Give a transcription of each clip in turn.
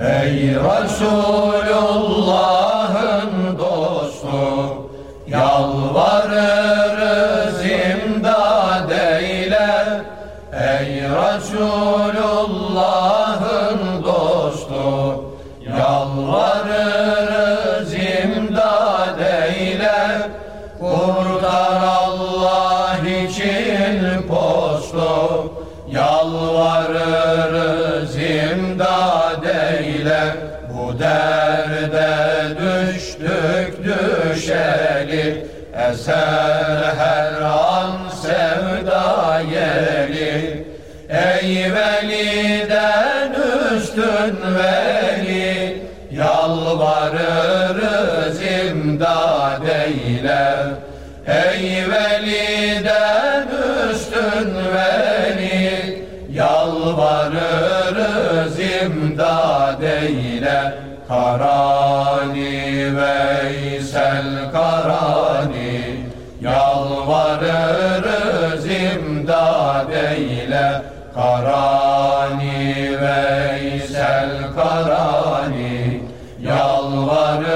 Ey Resulullah'ın dostu Yalvarırız imdad eyle. Ey Resulullah'ın eyle Bu derde düştük düşeli. Eser her an sevda yeli Ey veliden üstün veli Yalvarırız imdad eyle. Ey veliden üstün veli Yalvarırız imdad Karani Veysel Karani Yalvarırız imdad eyle. Karani Veysel Karani Yalvarırız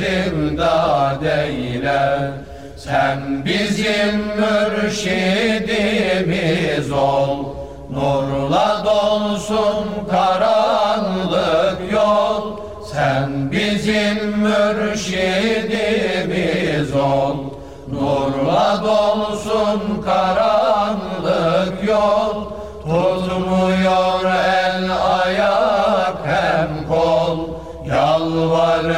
imdad eyle. Sen bizim mürşidimiz ol Nurla dolsun karanlık bizim mürşidimiz ol. Nurla dolsun karanlık yol. Tutmuyor el ayak hem kol. Yalvarırız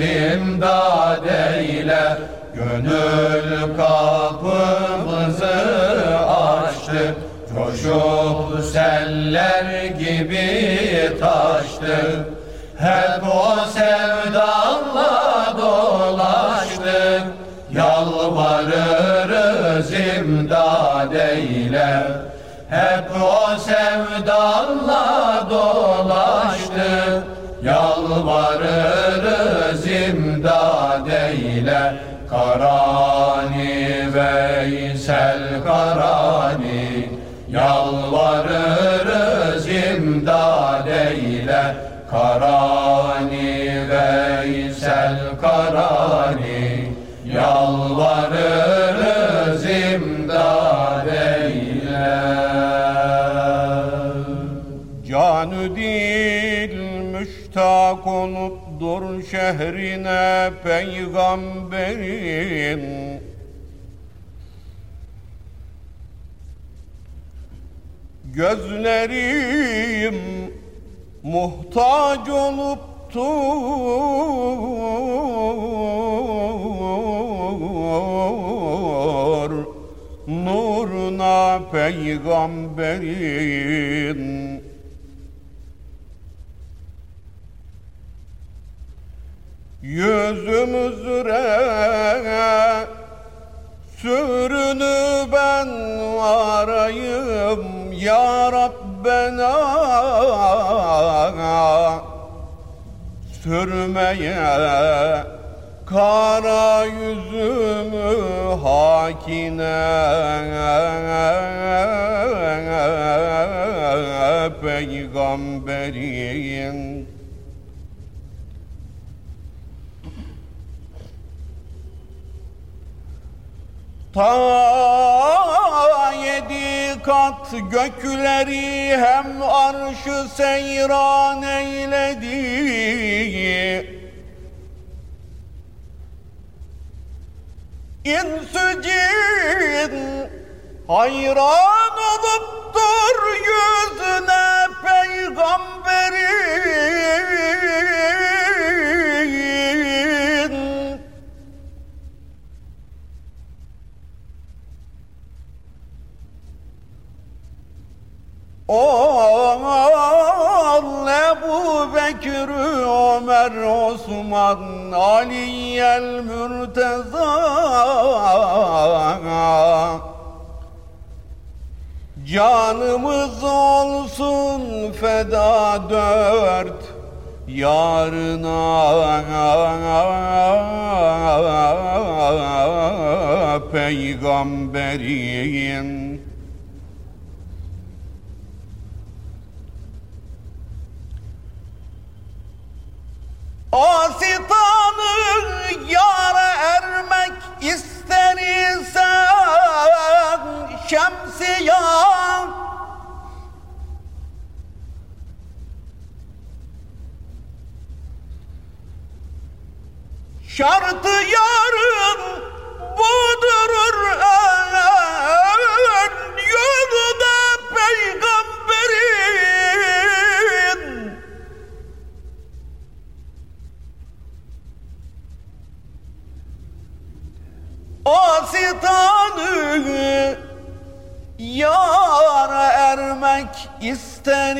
imdad eyle. Gönül kapımızı açtı. Coşup seller gibi taştı Hep o sevdanla dolaştık. Yalvarırız imdad eyle. Hep o sevdanla dolaştık. Yalvarırız imdad eyle. Karani Veysel Karani. Yalvarırız imdad eyle Karani Veysel Karani Yalvarırız imdad eyle. Canı dil müştak olup dur şehrine peygamberin. Gözlerim muhtaç olup dur. Nuruna peygamberin. Yüzümüzüre sürünü ben varayım ya Rabbena Sürmeye kara yüzümü hakine peygamberin. Ta kat gökleri hem arşı seyran eyledi. İnsü cin hayran oluptur yüzüne peygamberin Ebu Bekir, Ömer, Osman, Ali'yel Mürteza Canımız olsun feda dört yarına. Peygamberin Asitanı yara ermek ister isen Şartı yarın budurur en isen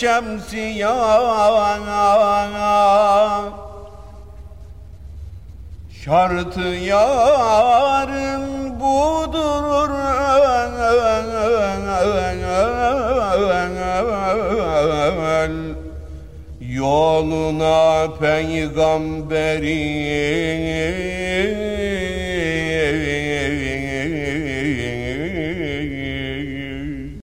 şemsiyan Şartı yarın budur. Yoluna peygamberin